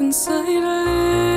inside I am.